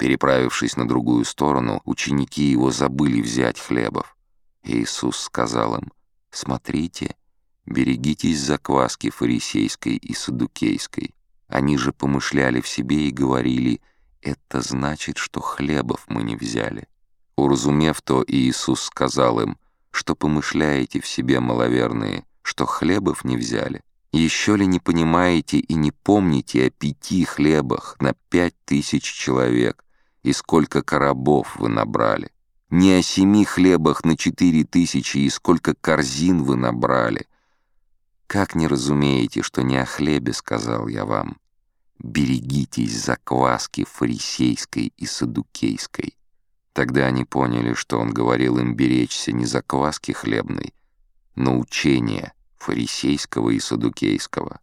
Переправившись на другую сторону, ученики его забыли взять хлебов. Иисус сказал им, «Смотрите, берегитесь закваски фарисейской и садукейской». Они же помышляли в себе и говорили, «Это значит, что хлебов мы не взяли». Уразумев то, Иисус сказал им, «Что помышляете в себе, маловерные, что хлебов не взяли? Еще ли не понимаете и не помните о пяти хлебах на пять тысяч человек, и сколько коробов вы набрали? Не о семи хлебах на четыре тысячи, и сколько корзин вы набрали? Как не разумеете, что не о хлебе сказал я вам? Берегитесь закваски фарисейской и садукейской. Тогда они поняли, что он говорил им беречься не закваски хлебной, но учения фарисейского и садукейского.